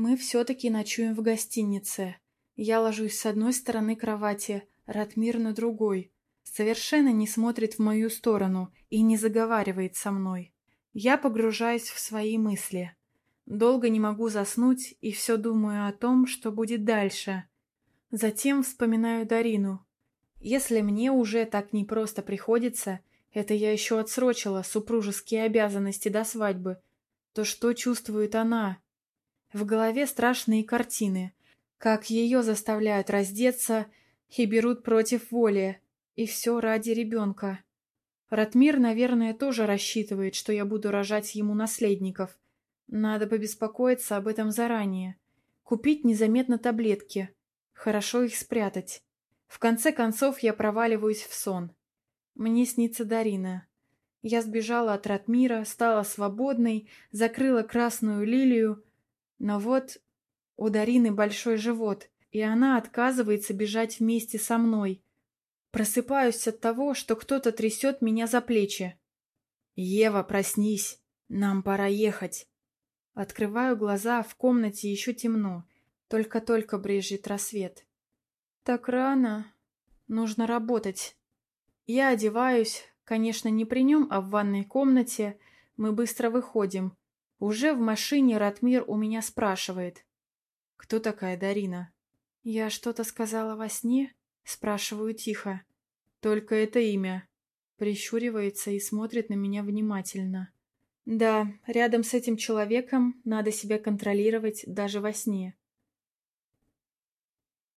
Мы все-таки ночуем в гостинице. Я ложусь с одной стороны кровати, Ратмир на другой. Совершенно не смотрит в мою сторону и не заговаривает со мной. Я погружаюсь в свои мысли. Долго не могу заснуть и все думаю о том, что будет дальше. Затем вспоминаю Дарину. Если мне уже так непросто приходится, это я еще отсрочила супружеские обязанности до свадьбы, то что чувствует она? В голове страшные картины. Как ее заставляют раздеться и берут против воли. И все ради ребенка. Ратмир, наверное, тоже рассчитывает, что я буду рожать ему наследников. Надо побеспокоиться об этом заранее. Купить незаметно таблетки. Хорошо их спрятать. В конце концов я проваливаюсь в сон. Мне снится Дарина. Я сбежала от Ратмира, стала свободной, закрыла красную лилию. Но вот у Дарины большой живот, и она отказывается бежать вместе со мной. Просыпаюсь от того, что кто-то трясет меня за плечи. «Ева, проснись! Нам пора ехать!» Открываю глаза, в комнате еще темно. Только-только брежет рассвет. «Так рано. Нужно работать». Я одеваюсь, конечно, не при нем, а в ванной комнате. Мы быстро выходим. Уже в машине Ратмир у меня спрашивает. «Кто такая Дарина?» «Я что-то сказала во сне?» Спрашиваю тихо. «Только это имя». Прищуривается и смотрит на меня внимательно. Да, рядом с этим человеком надо себя контролировать даже во сне.